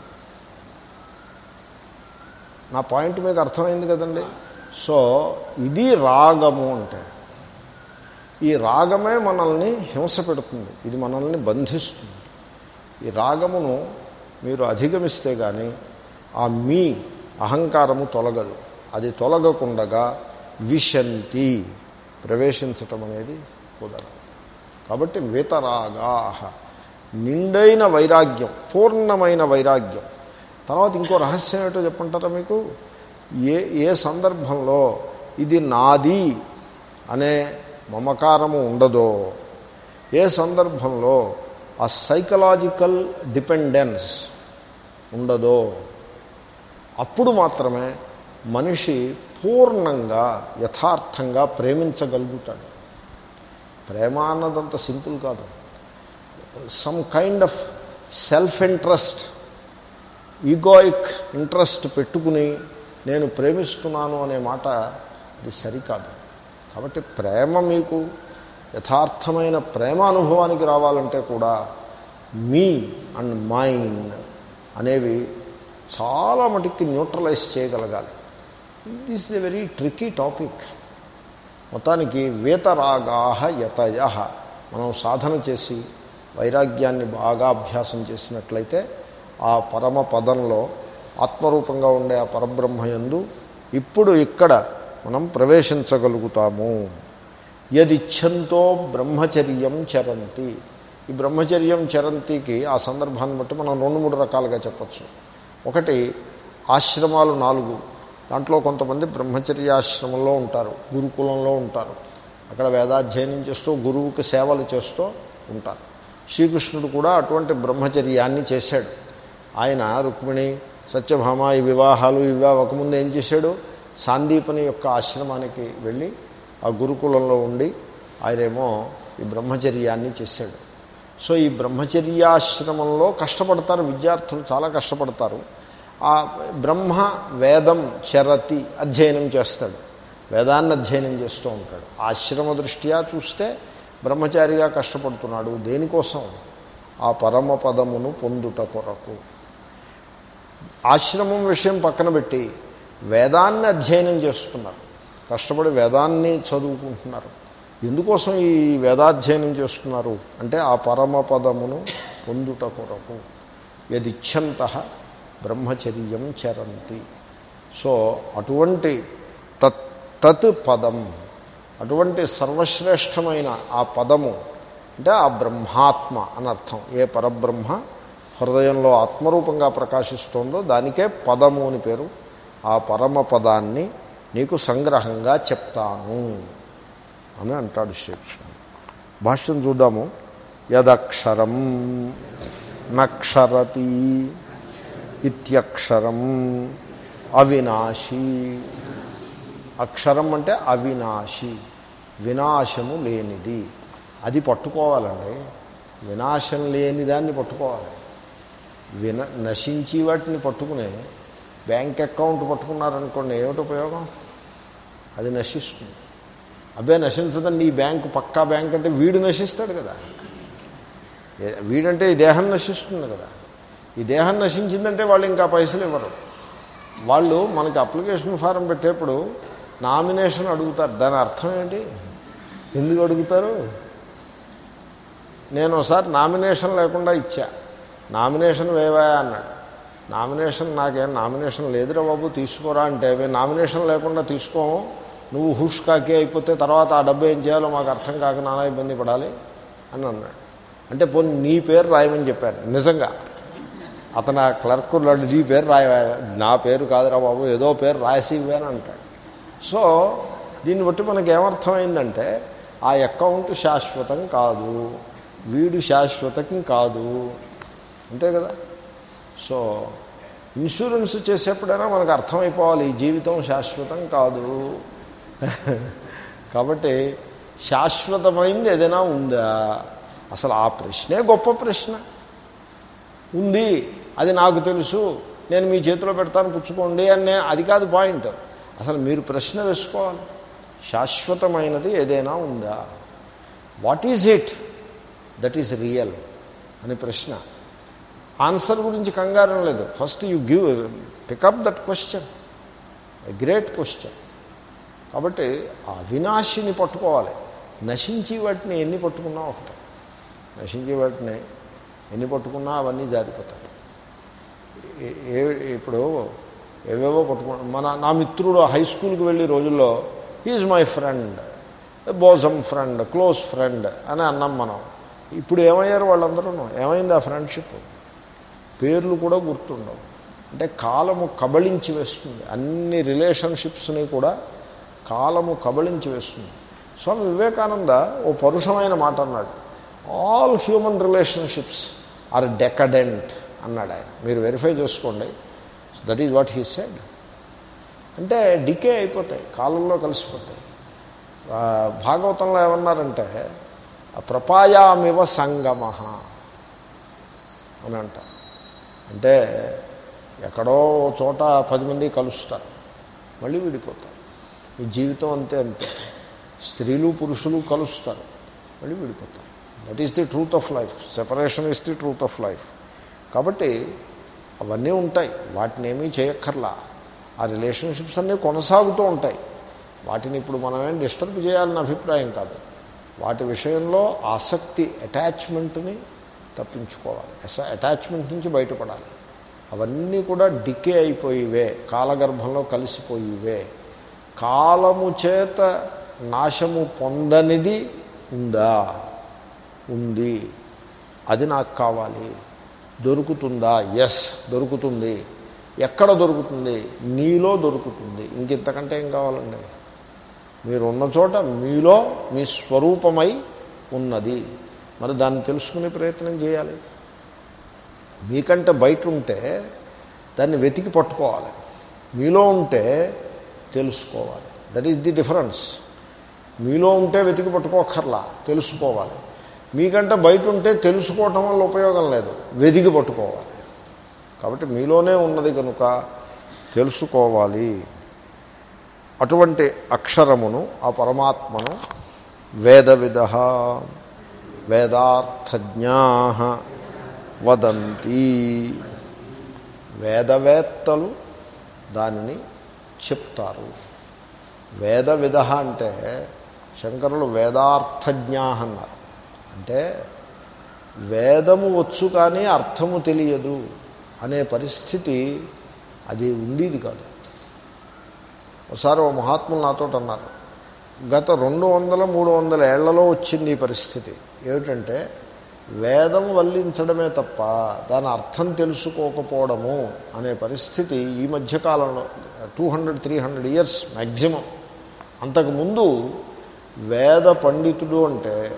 నా పాయింట్ మీకు అర్థమైంది కదండి? సో ఇది రాగము అంటే. ఈ రాగమే మనల్ని హింస పెడుతుంది. ఇది మనల్ని బంధిస్తుంది. ఈ రాగమును మీరు అధిగమిస్తే కానీ ఆ మీ అహంకారము తొలగదు. అది తొలగకుండగా విశంతి ప్రవేశించటం అనేది కుదరదు. కాబట్టి వీతరాగా నిండైన వైరాగ్యం పూర్ణమైన వైరాగ్యం. తర్వాత ఇంకో రహస్యం ఏంటో చెప్పంటారా మీకు? ఏ ఏ సందర్భంలో ఇది నాది అనే మమకారము ఉండదో ఏ సందర్భంలో ఆ సైకలాజికల్ డిపెండెన్స్ ఉండదో? అప్పుడు మాత్రమే మనిషి పూర్ణంగా యథార్థంగా ప్రేమించగలుగుతాడు. ప్రేమ అన్నదంత సింపుల్ కాదు. Some kind of self interest egoic interest పెట్టుకుని నేను ప్రేమిస్తున్నాను అనే మాట అది సరికాదు. కాబట్టి ప్రేమ మీకు యథార్థమైన ప్రేమ అనుభవానికి రావాలంటే కూడా మీ అండ్ మైండ్ అనేవి చాలా మటుకి న్యూట్రలైజ్ చేయగలగాలి. This is a very tricky topic మొత్తానికి వేతరాగాహ యతయ. మనం సాధన చేసి వైరాగ్యాన్ని బాగా అభ్యాసం చేసినట్లయితే ఆ పరమ పదంలో ఆత్మరూపంగా ఉండే ఆ పరబ్రహ్మయందు ఇప్పుడు ఇక్కడ మనం ప్రవేశించగలుగుతాము. యదిచ్ఛంతో బ్రహ్మచర్యం చరంతి. ఈ బ్రహ్మచర్యం చరంతికి ఆ సందర్భాన్ని బట్టి మనం రెండు మూడు రకాలుగా చెప్పచ్చు. ఒకటి ఆశ్రమాలు నాలుగు. దాంట్లో కొంతమంది బ్రహ్మచర్యాశ్రమంలో ఉంటారు గురుకులంలో ఉంటారు. అక్కడ వేదాధ్యయనం చేస్తూ గురువుకి సేవలు చేస్తూ ఉంటారు. శ్రీకృష్ణుడు కూడా అటువంటి బ్రహ్మచర్యాన్ని చేశాడు. ఆయన రుక్మిణి సత్యభామ ఈ వివాహాలు ఇవి అవ్వకముందు ఏం చేశాడు? సాందీపని యొక్క ఆశ్రమానికి వెళ్ళి ఆ గురుకులంలో ఉండి ఆయనేమో ఈ బ్రహ్మచర్యాన్ని చేశాడు. సో ఈ బ్రహ్మచర్యాశ్రమంలో కష్టపడతారు విద్యార్థులు చాలా కష్టపడతారు. ఆ బ్రహ్మ వేదం చరతి అధ్యయనం చేస్తాడు. వేదాన్ని అధ్యయనం చేస్తూ ఉంటాడు. ఆశ్రమ దృష్ట్యా చూస్తే బ్రహ్మచారిగా కష్టపడుతున్నాడు. దేనికోసం? ఆ పరమ పదమును పొందుట కొరకు. ఆశ్రమం విషయం పక్కన పెట్టి వేదాన్ని అధ్యయనం చేస్తున్నారు. కష్టపడి వేదాన్ని చదువుకుంటున్నారు. ఎందుకోసం ఈ వేదాధ్యయనం చేస్తున్నారు? అంటే ఆ పరమ పదమును పొందుట కొరకు. యదిచ్ఛంత బ్రహ్మచర్యం చరంతి. సో అటువంటి తత్ తత్ పదం అటువంటి సర్వశ్రేష్టమైన ఆ పదము అంటే ఆ బ్రహ్మాత్మ అనర్థం ఏ పరబ్రహ్మ హృదయంలో ఆత్మరూపంగా ప్రకాశిస్తోందో దానికే పదము అని పేరు. ఆ పరమ పదాన్ని నీకు సంగ్రహంగా చెప్తాను అని అంటాడు శ్రీకృష్ణుడు. భాష్యం చూద్దాము. యదక్షరం నక్షరతి ఇత్యక్షరం అవినాశి. అక్షరం అంటే అవినాశి వినాశము లేనిది. అది పట్టుకోవాలండి. వినాశం లేని దాన్ని పట్టుకోవాలి. విన నశించి వాటిని పట్టుకునే బ్యాంక్ అకౌంట్ పట్టుకున్నారనుకోండి ఏమిటి ఉపయోగం? అది నశిస్తుంది. అబ్బే నశించదండి ఈ బ్యాంకు పక్కా బ్యాంక్ అంటే వీడు నశిస్తాడు కదా. వీడంటే ఈ దేహం నశిస్తుంది కదా. ఈ దేహం నశించిందంటే వాళ్ళు ఇంకా పైసలు ఇవ్వరు. వాళ్ళు మనకి అప్లికేషన్ ఫారం పెట్టేప్పుడు నామినేషన్ అడుగుతారు. దాని అర్థం ఏంటి? ఎందుకు అడుగుతారు? నేను ఒకసారి నామినేషన్ లేకుండా ఇచ్చా. నామినేషన్ వేవా అన్నాడు. నామినేషన్ నాకేం నామినేషన్ లేదురా బాబు తీసుకోరా అంటే "మేము నామినేషన్ లేకుండా తీసుకోము నువ్వు హుష్కాకే అయిపోతే తర్వాత ఆ డబ్బు ఏం చేయాలో మాకు అర్థం కాక నానా ఇబ్బంది పడాలి అని అన్నాడు. అంటే పోనీ నీ పేరు రాయమని చెప్పారు. నిజంగా. అతను ఆ క్లర్క్ ఉన్నాడు నీ పేరు రాయ నా పేరు కాదురా బాబు ఏదో పేరు రాసి ఇవ్వాను అంటాడు. సో దీన్ని బట్టి మనకి ఏమర్థమైందంటే ఆ అకౌంట్ శాశ్వతం కాదు వీడు శాశ్వతం కాదు. అంతే కదా? సో ఇన్సూరెన్స్ చేసేప్పుడైనా మనకు అర్థమైపోవాలి జీవితం శాశ్వతం కాదు. కాబట్టి శాశ్వతమైంది ఏదైనా ఉందా? అసలు ఆ ప్రశ్నే గొప్ప ప్రశ్న. ఉంది. అది నాకు తెలుసు. నేను మీ చేతిలో పెడతాను పుచ్చుకోండి అని అది కాదు పాయింట్. అసలు మీరు ప్రశ్న వేసుకోవాలి. శాశ్వతమైనది ఏదైనా ఉందా? What is it that is real అని ప్రశ్న. ఆన్సర్ గురించి కంగారం లేదు. First you give pick up that question a great question కాబట్టి అవినాశిని పట్టుకోవాలి. నశించి వాటిని ఎన్ని పట్టుకున్నా ఒకటే. నశించి వాటిని ఎన్ని పట్టుకున్నా అవన్నీ జారిపోతాయి. ఏ- ఇప్పుడు ఏవేవో పట్టుకున్నా మన నా మిత్రుడు హై స్కూల్కి వెళ్ళే రోజుల్లో is my friend bosom friend close friend అని అన్నాం మనం. ఇప్పుడు ఏమయ్యారు వాళ్ళందరూ ఏమైంది ఆ ఫ్రెండ్షిప్ పేర్లు కూడా గుర్తుండవు. అంటే కాలము కబళించి వేస్తుంది. అన్ని రిలేషన్షిప్స్ని కూడా కాలము కబళించి వేస్తుంది. స్వామి వివేకానంద ఓ పరుషమైన మాట అన్నాడు. All human relationships are decadent అన్నాడు ఆయన. మీరు వెరిఫై చేసుకోండి. That is what he said అంటే డికే అయిపోతాయి కాలంలో కలిసిపోతాయి. భాగవతంలో ఏమన్నారంటే ప్రపాయామివ సంగమ అని అంటారు అంటే ఎక్కడో చోట పది మంది కలుస్తారు మళ్ళీ విడిపోతారు. ఈ జీవితం అంతే అంతే. స్త్రీలు పురుషులు కలుస్తారు. మళ్ళీ విడిపోతారు. That is the truth of life separation is the truth of life కాబట్టి అవన్నీ ఉంటాయి. వాటిని ఏమీ చేయక్కర్లా. ఆ రిలేషన్షిప్స్ అన్నీ కొనసాగుతూ ఉంటాయి. వాటిని ఇప్పుడు మనమేం డిస్టర్బ్ చేయాలని అభిప్రాయం కాదు. వాటి విషయంలో ఆసక్తి అటాచ్మెంట్ని తప్పించుకోవాలి. అటాచ్మెంట్ నుంచి బయటపడాలి. అవన్నీ కూడా డికే అయిపోయివే. కాలగర్భంలో కలిసిపోయివే. కాలము చేత నాశము పొందనిది ఉందా? ఉంది. అది నాకు కావాలి. దొరుకుతుందా? ఎస్ దొరుకుతుంది. ఎక్కడ దొరుకుతుంది? నీలో దొరుకుతుంది. ఇంకెంతకంటే ఏం కావాలండి? మీరు ఉన్న చోట మీలో మీ స్వరూపమై ఉన్నది. మరి దాన్ని తెలుసుకునే ప్రయత్నం చేయాలి. మీకంటే బయట ఉంటే దాన్ని వెతికి పట్టుకోవాలి. మీలో ఉంటే తెలుసుకోవాలి. దట్ ఈస్ ది డిఫరెన్స్ మీలో ఉంటే వెతికి పట్టుకోకర్లా తెలుసుకోవాలి. మీకంటే బయట ఉంటే తెలుసుకోవటం వల్ల ఉపయోగం లేదు వెతికి పట్టుకోవాలి. కాబట్టి మీలోనే ఉన్నది కనుక తెలుసుకోవాలి. అటువంటి అక్షరమును ఆ పరమాత్మను వేదవిద వేదార్థజ్ఞా వదంతి. వేదవేత్తలు దానిని చెప్తారు. వేద విధ అంటే శంకరులు వేదార్థజ్ఞా అన్నారు అంటే వేదము వచ్చు కానీ అర్థము తెలియదు అనే పరిస్థితి అది ఉండేది కాదు. ఒకసారి ఓ మహాత్ములు నాతో అన్నారు గత రెండు వందల మూడు వందల ఏళ్ళలో వచ్చింది ఈ పరిస్థితి ఏమిటంటే వేదం వల్లించడమే తప్ప దాని అర్థం తెలుసుకోకపోవడము అనే పరిస్థితి ఈ మధ్యకాలంలో two hundred three hundred years maximum అంతకుముందు వేద పండితుడు అంటే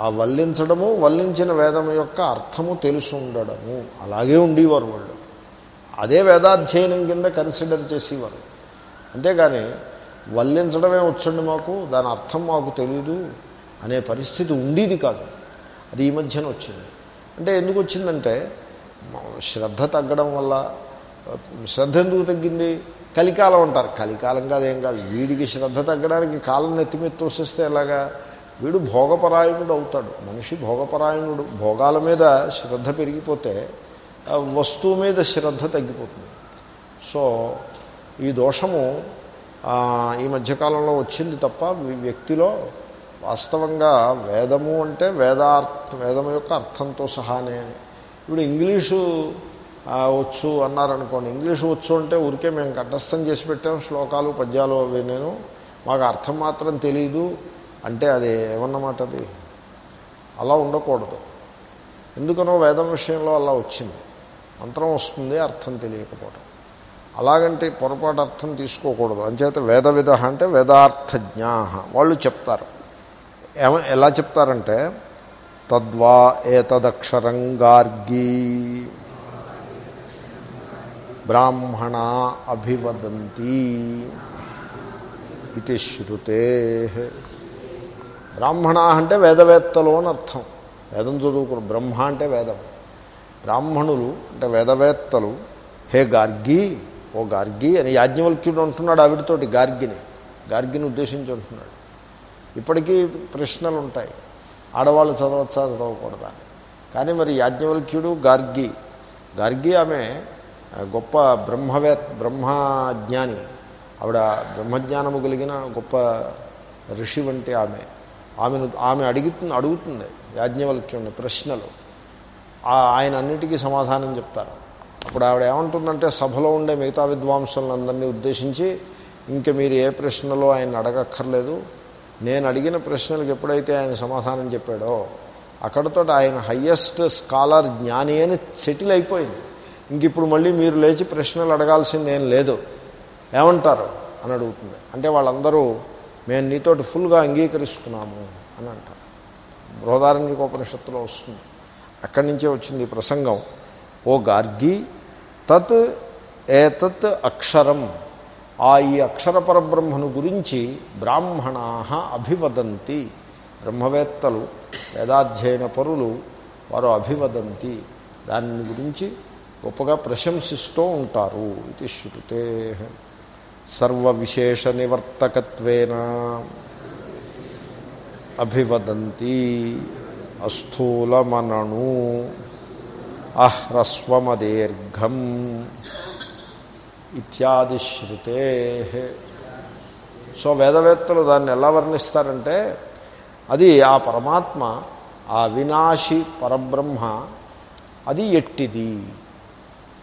ఆ వల్లించడము వల్లించిన వేదం యొక్క అర్థము తెలిసి ఉండడము అలాగే ఉండేవారు వాళ్ళు. అదే వేదాధ్యయనం కింద కన్సిడర్ చేసేవారు. అంతేగాని వల్లించడమే వచ్చండి మాకు దాని అర్థం మాకు తెలియదు అనే పరిస్థితి ఉండేది కాదు. అది ఈ మధ్యన వచ్చింది. అంటే ఎందుకు వచ్చిందంటే శ్రద్ధ తగ్గడం వల్ల శ్రద్ధ ఎందుకు తగ్గింది? కలికాలం అంటారు. కలికాలం కాదేం కాదు. వీడికి శ్రద్ధ తగ్గడానికి కాలం నెత్తిమెత్తి తోసేస్తే ఎలాగా? వీడు భోగపరాయణుడు అవుతాడు. మనిషి భోగపరాయణుడు. భోగాల మీద శ్రద్ధ పెరిగిపోతే వస్తువు మీద శ్రద్ధ తగ్గిపోతుంది. సో ఈ దోషము ఈ మధ్యకాలంలో వచ్చింది తప్ప వ్యక్తిలో వాస్తవంగా వేదము అంటే వేదార్థ వేదము యొక్క అర్థంతో సహానే ఇప్పుడు ఇంగ్లీషు వచ్చు అన్నారనుకోండి ఇంగ్లీషు వచ్చు అంటే ఊరికే మేము కంఠస్థం చేసి పెట్టాం శ్లోకాలు పద్యాలు అవి నేను. మాకు అర్థం మాత్రం తెలియదు అంటే అది ఏమన్నమాట అది? అలా ఉండకూడదు. ఎందుకనో వేదం విషయంలో అలా వచ్చింది. మంత్రం వస్తుంది అర్థం తెలియకపోవడం అలాగంటే పొరపాటు అర్థం తీసుకోకూడదు. అంచేత వేద విధ అంటే వేదార్థజ్ఞా. వాళ్ళు చెప్తారు. ఏమ ఎలా చెప్తారంటే తద్వా ఏతదక్షరం గార్గీ. బ్రాహ్మణ అభివదంతి ఇది శృతే. బ్రాహ్మణ అంటే వేదవేత్తలు అని అర్థం. వేదం చదువుకున్న బ్రహ్మ అంటే వేదం. బ్రాహ్మణులు అంటే వేదవేత్తలు. హే గార్గి ఓ గార్గి అని యాజ్ఞవల్క్యుడు అంటున్నాడు ఆవిడతోటి గార్గిని. గార్గిని ఉద్దేశించి అంటున్నాడు. ఇప్పటికీ ప్రశ్నలు ఉంటాయి ఆడవాళ్ళు చదవచ్చా? చదవకూడదా? కానీ మరి యాజ్ఞవల్క్యుడు గార్గి గార్గి ఆమె గొప్ప బ్రహ్మవే బ్రహ్మజ్ఞాని. ఆవిడ బ్రహ్మజ్ఞానము కలిగిన గొప్ప ఋషి వంటి ఆమె. ఆమెను ఆమె అడుగుతుంది అడుగుతుంది యాజ్ఞవల్క్యుడిని ప్రశ్నలు. ఆయన అన్నిటికీ సమాధానం చెప్తారు. అప్పుడు ఆవిడ ఏమంటుందంటే సభలో ఉండే మిగతా విద్వాంసులందరినీ ఉద్దేశించి ఇంక మీరు ఏ ప్రశ్నలో ఆయన అడగక్కర్లేదు నేను అడిగిన ప్రశ్నలకు ఎప్పుడైతే ఆయన సమాధానం చెప్పాడో అక్కడతో ఆయన హయ్యెస్ట్ స్కాలర్ జ్ఞాని అని సెటిల్ అయిపోయింది. ఇంక ఇప్పుడు మళ్ళీ మీరు లేచి ప్రశ్నలు అడగాల్సింది ఏం లేదు. ఏమంటారు? అని అడుగుతుంది. అంటే వాళ్ళందరూ మేము నీతోటి ఫుల్గా అంగీకరిస్తున్నాము అని అంటారు. బృహదారణ్యకోపనిషత్తులో వస్తుంది. అక్కడి నుంచే వచ్చింది ఈ ప్రసంగం. ఓ గార్గి తత్ ఏతత్ అక్షరం ఆ ఈ అక్షర పరబ్రహ్మను గురించి బ్రాహ్మణా అభివదంతి. బ్రహ్మవేత్తలు వేదాధ్యయన పరులు వారు అభివదంతి. దాని గురించి గొప్పగా ప్రశంసిస్తూ ఉంటారు. ఇది శృతే. సర్వ విశేష నివర్తకత్వేన అభివదంతి. అస్థూలమనను అహ్రస్వమదీర్ఘం. ఇత్యాది శృతే. సో వేదవేత్తలు దాన్ని ఎలా వర్ణిస్తారంటే అది ఆ పరమాత్మ ఆ వినాశి పరబ్రహ్మ అది ఎట్టిది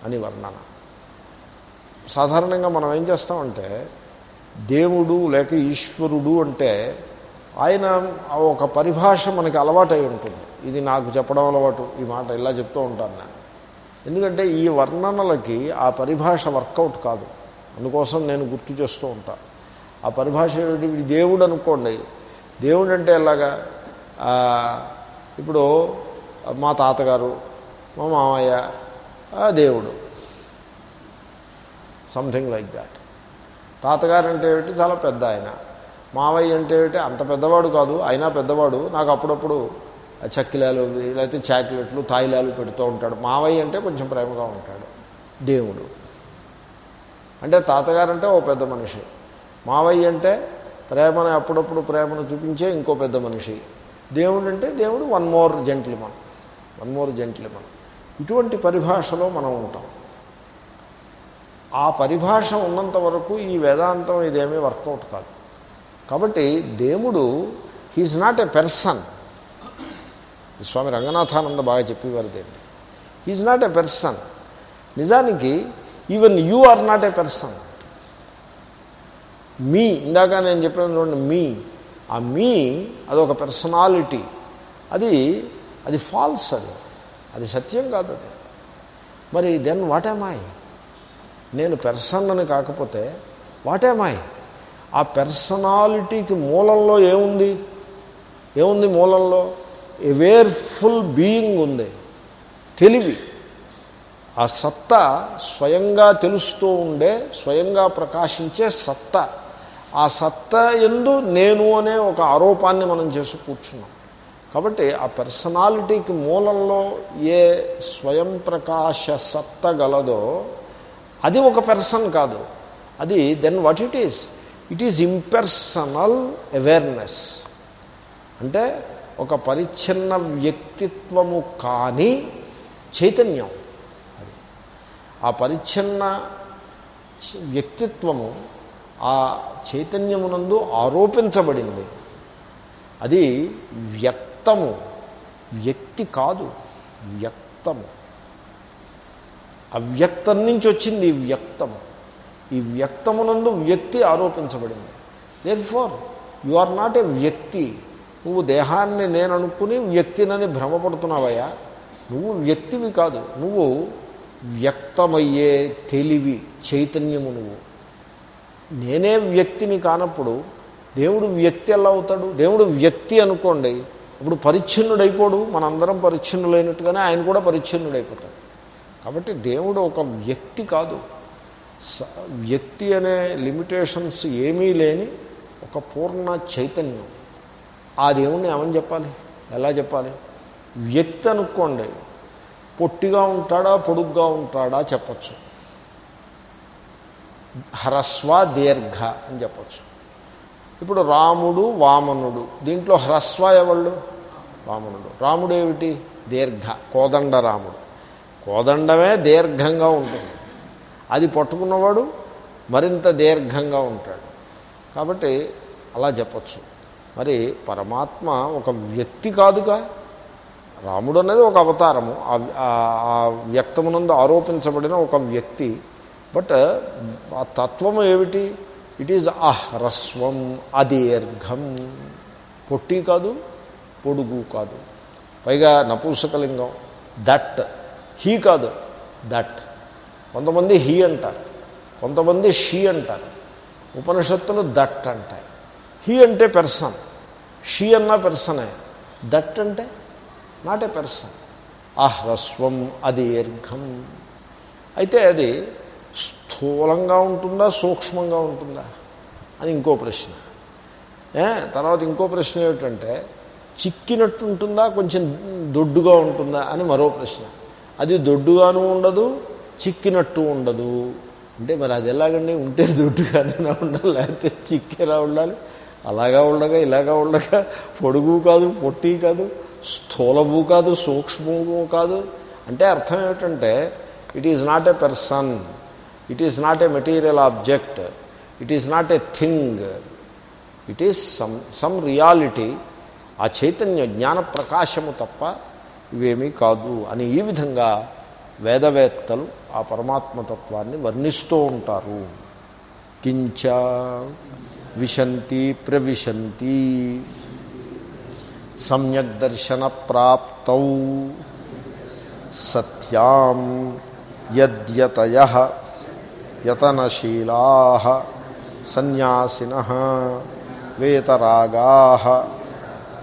అని వర్ణన. సాధారణంగా మనం ఏం చేస్తామంటే దేవుడు లేక ఈశ్వరుడు అంటే ఆయన ఒక పరిభాష మనకి అలవాటై ఉంటుంది. ఇది నాకు చెప్పడం అలవాటు ఈ మాట ఇలా చెప్తూ ఉంటాను నేను. ఎందుకంటే ఈ వర్ణనలకి ఆ పరిభాష వర్కౌట్ కాదు. అందుకోసం నేను గుర్తు చేస్తూ ఉంటాను ఆ పరిభాష ఏమిటి? దేవుడు అనుకోండి. దేవుడు అంటే ఎలాగా ఇప్పుడు మా తాతగారు మా మామయ్య దేవుడు. Something like that. తాతగారు అంటే ఏమిటి? చాలా పెద్ద ఆయన. మావయ్య అంటే ఏమిటి? అంత పెద్దవాడు కాదు. అయినా పెద్దవాడు. నాకు అప్పుడప్పుడు చక్కిలాలు లేకపోతే చాక్లెట్లు తాయిలాలు పెడుతూ ఉంటాడు. మావయ్య అంటే కొంచెం ప్రేమగా ఉంటాడు. దేవుడు. అంటే తాతగారు అంటే ఓ పెద్ద మనిషి. మావయ్య అంటే ప్రేమను అప్పుడప్పుడు ప్రేమను చూపించే ఇంకో పెద్ద మనిషి. దేవుడు అంటే దేవుడు one more gentleman. One more gentleman. ఇటువంటి పరిభాషలో మనం ఉంటాం. ఆ పరిభాష ఉన్నంత వరకు ఈ వేదాంతం ఇదేమీ వర్కౌట్ కాదు. కాబట్టి దేవుడు he is not a person Swami Ranganathananda బాగా చెప్పేవారు దేన్ని. ఈజ్ నాట్ ఎ పెర్సన్ నిజానికి even you are not a person మీ ఇందాక నేను చెప్పాను చూడండి మీ ఆ మీ అదొక పర్సనాలిటీ అది అది ఫాల్స్ అది. అది సత్యం కాదు అది. మరి దెన్ వాట్ ఎమ్ నేను పెర్సన్ అని కాకపోతే వాట్ ఎమ్ ఆ పెర్సనాలిటీకి మూలంలో ఏముంది? ఏముంది మూలంలో? అవేర్ఫుల్ బీయింగ్ ఉంది. తెలివి. ఆ సత్తా స్వయంగా తెలుస్తూ ఉండే స్వయంగా ప్రకాశించే సత్తా. ఆ సత్తా ఎందు నేను అనే ఒక ఆరోపాన్ని మనం చేసి కూర్చున్నాం. కాబట్టి ఆ పర్సనాలిటీకి మూలంలో ఏ స్వయం ప్రకాశ సత్త గలదో అది ఒక పెర్సన్ కాదు. అది then what it is it is impersonal awareness అంటే ఒక పరిచ్ఛిన్న వ్యక్తిత్వము కాని చైతన్యం. అది. ఆ పరిచ్ఛిన్న వ్యక్తిత్వము ఆ చైతన్యమునందు ఆరోపించబడింది. అది వ్యక్తము. వ్యక్తి కాదు వ్యక్తము. అవ్యక్తం నుంచి వచ్చింది ఈ వ్యక్తము. ఈ వ్యక్తమునందు వ్యక్తి ఆరోపించబడింది. Therefore you are not a వ్యక్తి. నువ్వు దేహాన్ని నేను అనుకుని వ్యక్తినని భ్రమపడుతున్నావయ్యా. నువ్వు వ్యక్తివి కాదు. నువ్వు వ్యక్తమయ్యే తెలివి చైతన్యము నువ్వు. నేనే వ్యక్తిని కానప్పుడు దేవుడు వ్యక్తి ఎలా అవుతాడు? దేవుడు వ్యక్తి అనుకోండి ఇప్పుడు పరిచ్ఛిన్నుడైపోడు. మనందరం పరిచ్ఛిన్నులైనట్టుగానే ఆయన కూడా పరిచ్ఛిన్నుడైపోతాడు. కాబట్టి దేవుడు ఒక వ్యక్తి కాదు. స- వ్యక్తి అనే లిమిటేషన్స్ ఏమీ లేని ఒక పూర్ణ చైతన్యం. ఆ దేవుణ్ణి ఏమని చెప్పాలి? ఎలా చెప్పాలి? వ్యక్తి అనుకోండి పొట్టిగా ఉంటాడా పొడుగ్గా ఉంటాడా చెప్పచ్చు. హ్రస్వ దీర్ఘ అని చెప్పచ్చు. ఇప్పుడు రాముడు వామనుడు దీంట్లో హ్రస్వ ఎవళ్ళు? వామనుడు. రాముడు ఏమిటి? దీర్ఘ కోదండ రాముడు. కోదండమే దీర్ఘంగా ఉంటుంది. అది పట్టుకున్నవాడు మరింత దీర్ఘంగా ఉంటాడు. కాబట్టి అలా చెప్పచ్చు. మరి పరమాత్మ ఒక వ్యక్తి కాదుగా. రాముడు అనేది ఒక అవతారము. ఆ- వ్యక్తమునందు ఆరోపించబడిన ఒక వ్యక్తి. బట్ ఆ తత్వము ఏమిటి? It is అహ్రస్వం అదీర్ఘం. పొట్టి కాదు పొడుగు కాదు. పైగా నపూసకలింగం. దట్ హీ కాదు దట్. కొంతమంది హీ అంటారు. కొంతమంది షీ అంటారు. ఉపనిషత్తులు దట్ అంటాయి. హీ అంటే పెర్సన్ షీ అన్న పెర్సనే దట్ అంటే నాట్ ఏ పెర్సన్ అహ్రస్వం అదీర్ఘం అయితే అది స్థూలంగా ఉంటుందా సూక్ష్మంగా ఉంటుందా అని ఇంకో ప్రశ్న. తర్వాత ఇంకో ప్రశ్న ఏమిటంటే చిక్కినట్టు ఉంటుందా కొంచెం దొడ్డుగా ఉంటుందా అని మరో ప్రశ్న. అది దొడ్డుగాను ఉండదు చిక్కినట్టు ఉండదు. అంటే మరి అది ఎలాగండి? ఉంటే దొడ్డుగానే ఉండాలి లేకపోతే చిక్కేలా ఉండాలి? అలాగా ఉండగా ఇలాగా ఉండగా పొడుగు కాదు పొట్టి కాదు స్థూలము కాదు సూక్ష్మము కాదు. అంటే అర్థం ఏమిటంటే it is not a person it is not a material object it is not a thing it is some some reality ఆ చైతన్య జ్ఞాన ప్రకాశము తప్ప ఇవేమీ కాదు అని ఈ విధంగా వేదవేత్తలు ఆ పరమాత్మతత్వాన్ని వర్ణిస్తూ ఉంటారు. కించ విశంతి ప్రవిశంతి సమ్యక్ దర్శన ప్రాప్తౌ సత్యాం యద్యతయ యతనశీలా సన్యాసిన వేతరాగా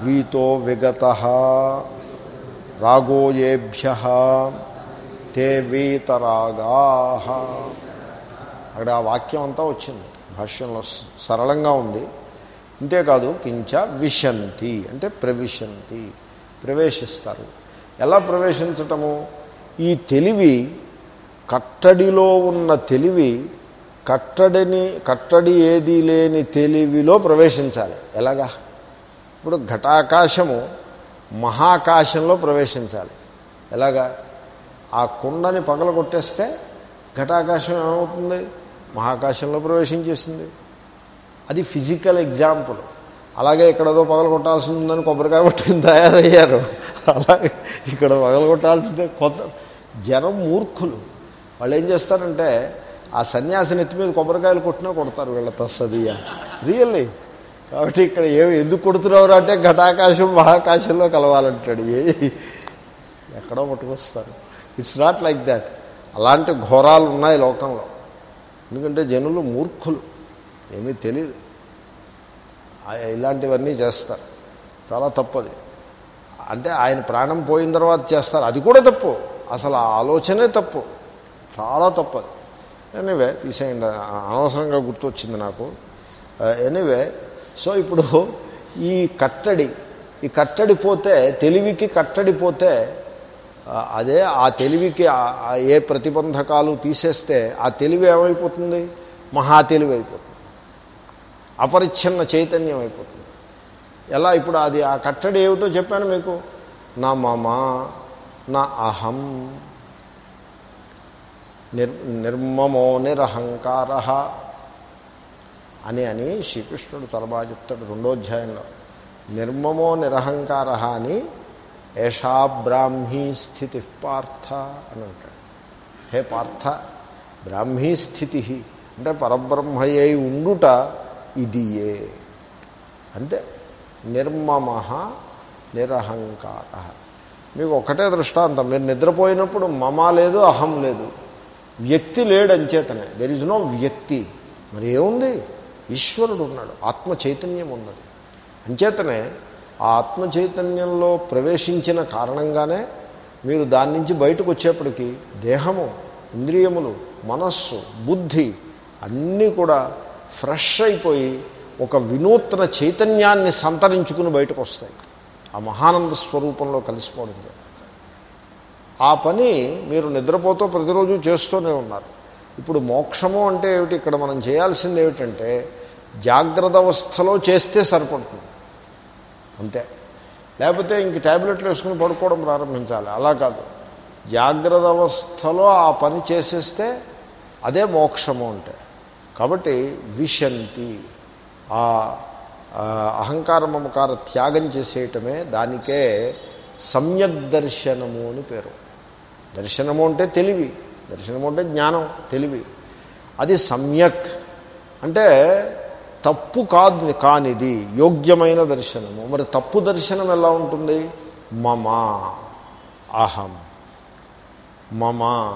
వీతో విగత రాగోయేభ్య తే వీతరాగా అక్కడ ఆ వాక్యం అంతా వచ్చింది. భాష్యంలో సరళంగా ఉంది. అంతేకాదు కించ విశంతి అంటే ప్రవిశంతి ప్రవేశిస్తారు. ఎలా ప్రవేశించటము? ఈ తెలివి కట్టడిలో ఉన్న తెలివి కట్టడిని కట్టడి ఏది లేని తెలివిలో ప్రవేశించాలి. ఎలాగా? ఇప్పుడు ఘటాకాశము మహాకాశంలో ప్రవేశించాలి. ఎలాగా? ఆ కుండని పగల కొట్టేస్తే ఘటాకాశం ఏమవుతుంది? మహాకాశంలో ప్రవేశించేసింది అది ఫిజికల్ ఎగ్జాంపుల్. అలాగే ఇక్కడదో పగలగొట్టాల్సి ఉందని కొబ్బరికాయ పట్టుకుని తయారయ్యారు. అలాగే ఇక్కడ పగలగొట్టాల్సిందే కొత్త జనం మూర్ఖులు. వాళ్ళు ఏం చేస్తారంటే ఆ సన్యాసి నెత్తి మీద కొబ్బరికాయలు కొట్టినా కొడతారు వీళ్ళ తస్సదియ. రియల్లీ కాబట్టి ఇక్కడ ఏమి ఎందుకు కొడుతున్నారు అంటే ఘటాకాశం మహాకాశంలో కలవాలంటాడు. ఏ? ఎక్కడో పట్టుకొస్తారు. ఇట్స్ నాట్ లైక్ దాట్ అలాంటి ఘోరాలు ఉన్నాయి లోకంలో. ఎందుకంటే జనులు మూర్ఖులు. ఏమీ తెలియదు ఇలాంటివన్నీ చేస్తారు. చాలా తప్పది. అంటే ఆయన ప్రాణం పోయిన తర్వాత చేస్తారు. అది కూడా తప్పు. అసలు ఆ ఆలోచనే తప్పు. చాలా తప్పది. ఎనీవే తీసేయండి. అనవసరంగా గుర్తొచ్చింది నాకు. ఎనీవే సో ఇప్పుడు ఈ కట్టడి ఈ కట్టడి పోతే తెలివికి కట్టడి పోతే అదే ఆ తెలివికి ఏ ప్రతిబంధకాలు తీసేస్తే ఆ తెలివి ఏమైపోతుంది? మహా తెలివి అయిపోతుంది. అపరిచ్ఛిన్న చైతన్యం అయిపోతుంది. ఎలా ఇప్పుడు అది ఆ కట్టడి ఏమిటో చెప్పాను మీకు? నా మమ నా అహం నిర్ నిర్మమో నిరహంకార అని అని శ్రీకృష్ణుడు చాలా బాగా చెప్తాడు రెండో అధ్యాయంలో. నిర్మమో నిరహంకార అని ఏషా బ్రాహ్మీ స్థితి పార్థ అని అంటాడు. హే పార్థ బ్రాహ్మీ స్థితి అంటే పరబ్రహ్మయ్యై ఉండుట ఇదియే. అంతే నిర్మమ నిరహంకార. మీకు ఒకటే దృష్టాంతం మీరు నిద్రపోయినప్పుడు మమ లేదు అహం లేదు. వ్యక్తి లేడు అంచేతనే దెర్ ఇస్ నో వ్యక్తి. మరి ఏముంది? ఈశ్వరుడు ఉన్నాడు ఆత్మ చైతన్యం ఉన్నది. అంచేతనే ఆ ఆత్మ చైతన్యంలో ప్రవేశించిన కారణంగానే మీరు దాని నుంచి బయటకు వచ్చేప్పటికీ దేహము ఇంద్రియములు మనస్సు బుద్ధి అన్నీ కూడా ఫ్రెష్ అయిపోయి ఒక వినూత్న చైతన్యాన్ని సంతరించుకుని బయటకు వస్తాయి. ఆ మహానంద స్వరూపంలో కలిసిపోవడం ఆ పని మీరు నిద్రపోతూ ప్రతిరోజు చేస్తూనే ఉన్నారు. ఇప్పుడు మోక్షము అంటే ఏమిటి? ఇక్కడ మనం చేయాల్సింది ఏమిటంటే జాగ్రత్త అవస్థలో చేస్తే సరిపడుతుంది. అంతే. లేకపోతే ఇంక ట్యాబ్లెట్లు వేసుకుని పడుకోవడం ప్రారంభించాలి. అలా కాదు. జాగ్రత్త అవస్థలో ఆ పని చేసేస్తే అదే మోక్షము అంటే. కాబట్టి విశంతి. ఆ అహంకార మమకార త్యాగం చేసేయటమే దానికే సమ్యక్ దర్శనము అని పేరు. దర్శనము అంటే తెలివి. దర్శనము అంటే జ్ఞానం తెలివి. అది సమ్యక్. అంటే తప్పు కాదు కానిది యోగ్యమైన దర్శనము. మరి తప్పు దర్శనం ఎలా ఉంటుంది? మమ. అహం. మమ.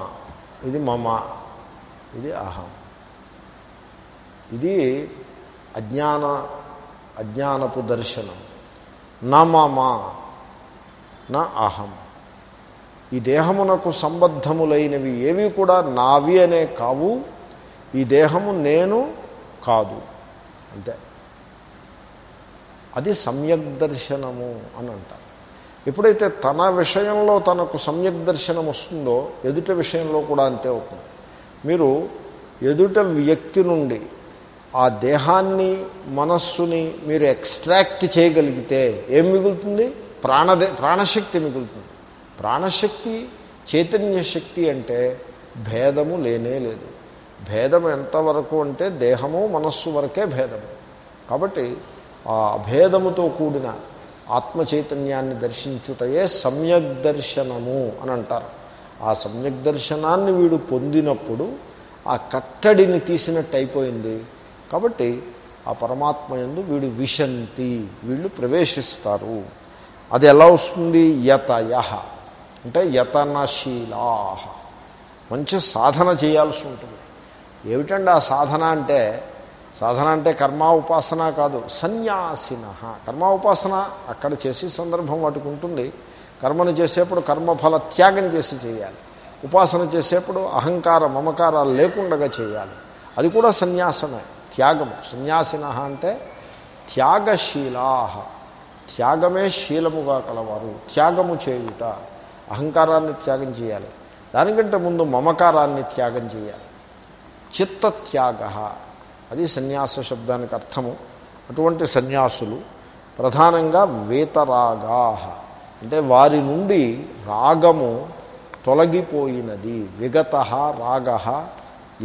ఇది మమ. ఇది అహం. ఇది అజ్ఞాన అజ్ఞానపు దర్శనం. నా మమ. నా అహం. ఈ దేహమునకు సంబద్ధములైనవి ఏవి కూడా నావి అనే కావు. ఈ దేహము నేను కాదు. అంతే అది సమ్యక్ దర్శనము అని అంటారు. ఎప్పుడైతే తన విషయంలో తనకు సమ్యక్ దర్శనం వస్తుందో ఎదుట విషయంలో కూడా అంతే అవుతుంది. మీరు ఎదుట వ్యక్తి నుండి ఆ దేహాన్ని మనస్సుని మీరు ఎక్స్ట్రాక్ట్ చేయగలిగితే ఏం మిగులుతుంది? ప్రాణదే ప్రాణశక్తి మిగులుతుంది. ప్రాణశక్తి చైతన్య శక్తి అంటే భేదము లేనే లేదు. భేదం ఎంతవరకు అంటే దేహము మనస్సు వరకే భేదము. కాబట్టి ఆ అభేదముతో కూడిన ఆత్మ చైతన్యాన్ని దర్శించుటయే సమ్యక్ దర్శనము అని అంటారు. ఆ సమ్యక్ దర్శనాన్ని వీడు పొందినప్పుడు ఆ కట్టడిని తీసినట్టు అయిపోయింది. కాబట్టి ఆ పరమాత్మ ఎందు వీడు విశంతి వీళ్ళు ప్రవేశిస్తారు. అది ఎలా వస్తుంది? యతయ. అంటే యతనశీలా. మంచి సాధన చేయాల్సి ఉంటుంది. ఏమిటండి ఆ సాధన అంటే? సాధన అంటే కర్మ ఉపాసన కాదు సన్యాసిన. కర్మ ఉపాసన అక్కడ చేసే సందర్భం వాటికి ఉంటుంది. కర్మను చేసేప్పుడు కర్మఫల త్యాగం చేసి చేయాలి. ఉపాసన చేసేప్పుడు అహంకార మమకారాలు లేకుండా చేయాలి. అది కూడా సన్యాసమే త్యాగము సన్యాసిన అంటే త్యాగశీలా. త్యాగమే శీలముగా కలవారు. త్యాగము చేయుట. అహంకారాన్ని త్యాగం చేయాలి. దానికంటే ముందు మమకారాన్ని త్యాగం చేయాలి. చిత్తత్యాగ. అది సన్యాస శబ్దానికి అర్థము. అటువంటి సన్యాసులు ప్రధానంగా వేతరాగా. అంటే వారి నుండి రాగము తొలగిపోయినది. విగత రాగ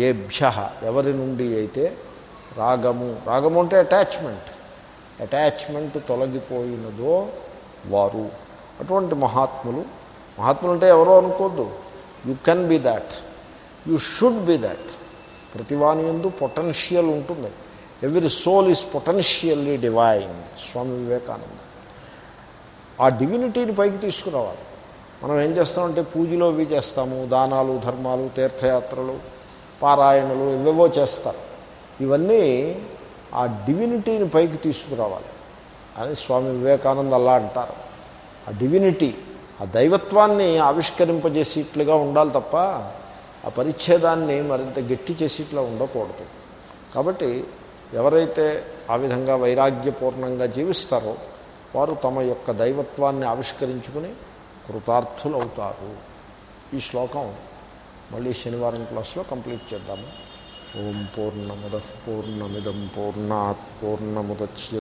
ఏభ్య. ఎవరి నుండి అయితే రాగము. రాగము అంటే అటాచ్మెంట్. అటాచ్మెంట్ తొలగిపోయినదో వారు. అటువంటి మహాత్ములు. మహాత్ములు అంటే ఎవరో అనుకోద్దు. You can be that. You should be that. ప్రతివాని ఎందు పొటెన్షియల్ ఉంటుంది. Every soul is potentially divine Swami Vivekananda. ఆ డివినిటీని పైకి తీసుకురావాలి. మనం ఏం చేస్తామంటే పూజలు ఇవి చేస్తాము దానాలు ధర్మాలు తీర్థయాత్రలు పారాయణలు ఇవేవో చేస్తారు. ఇవన్నీ ఆ డివినిటీని పైకి తీసుకురావాలి. అని స్వామి వివేకానంద అలా అంటారు. ఆ డివినిటీ ఆ దైవత్వాన్ని ఆవిష్కరింపజేసేట్లుగా ఉండాలి తప్ప ఆ పరిచ్ఛేదాన్ని మరింత గట్టి చేసేట్లా ఉండకూడదు. కాబట్టి ఎవరైతే ఆ విధంగా వైరాగ్యపూర్ణంగా జీవిస్తారో వారు తమ యొక్క దైవత్వాన్ని ఆవిష్కరించుకుని కృతార్థులవుతారు. ఈ శ్లోకం మళ్ళీ శనివారం క్లాస్లో కంప్లీట్ చేద్దాము. ఓం పూర్ణముద పూర్ణమిదం పూర్ణాత్ పూర్ణముద్య